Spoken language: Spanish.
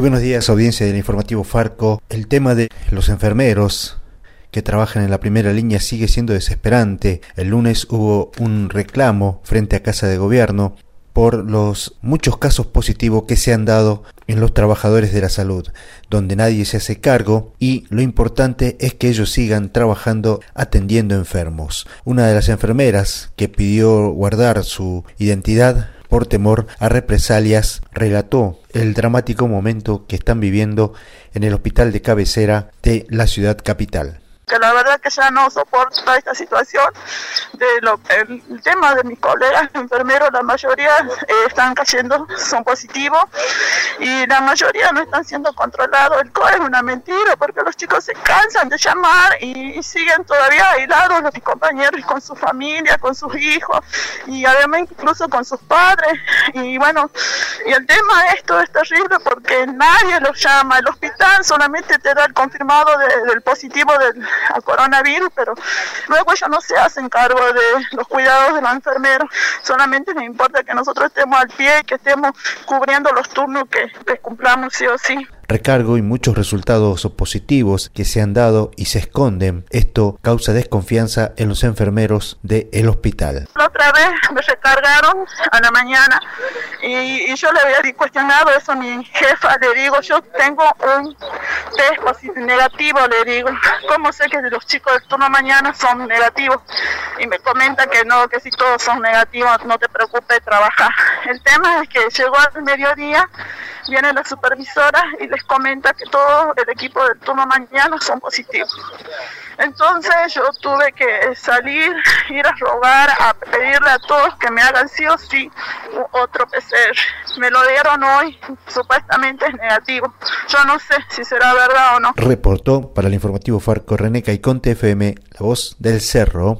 Buenos días, audiencia del informativo Farco. El tema de los enfermeros que trabajan en la primera línea sigue siendo desesperante. El lunes hubo un reclamo frente a Casa de Gobierno por los muchos casos positivos que se han dado en los trabajadores de la salud, donde nadie se hace cargo y lo importante es que ellos sigan trabajando atendiendo enfermos. Una de las enfermeras que pidió guardar su identidad por temor a represalias relató el dramático momento que están viviendo en el hospital de cabecera de la ciudad capital que la verdad que ya no soporto esta situación. De lo, el, tema de mis colegas enfermeros, la mayoría eh, están cayendo, son positivos y la mayoría no están siendo controlados. El COE es una mentira porque los chicos se cansan de llamar y, siguen todavía aislados los compañeros con su familia, con sus hijos y además incluso con sus padres. Y bueno, y el tema de esto es terrible porque nadie los llama. El hospital solamente te da el confirmado del positivo del, al coronavirus, pero luego ellos no se hacen cargo de los cuidados de los enfermeros, solamente les importa que nosotros estemos al pie y que estemos cubriendo los turnos que, que cumplamos sí o sí recargo y muchos resultados positivos que se han dado y se esconden. Esto causa desconfianza en los enfermeros del hospital. La otra vez me recargaron a la mañana y, yo le había cuestionado eso a mi jefa. Le digo, yo tengo un test negativo, le digo. ¿Cómo sé que los chicos del turno mañana son negativos? Y me comenta que no, que si todos son negativos, no te preocupes, trabajar. El tema es que llegó al mediodía viene la supervisora y les comenta que todo el equipo del turno mañana son positivos. Entonces yo tuve que salir, ir a rogar, a pedirle a todos que me hagan sí o sí otro PCR. Me lo dieron hoy, supuestamente es negativo. Yo no sé si será verdad o no. Reportó para el informativo Farco René y Conte FM, la voz del Cerro.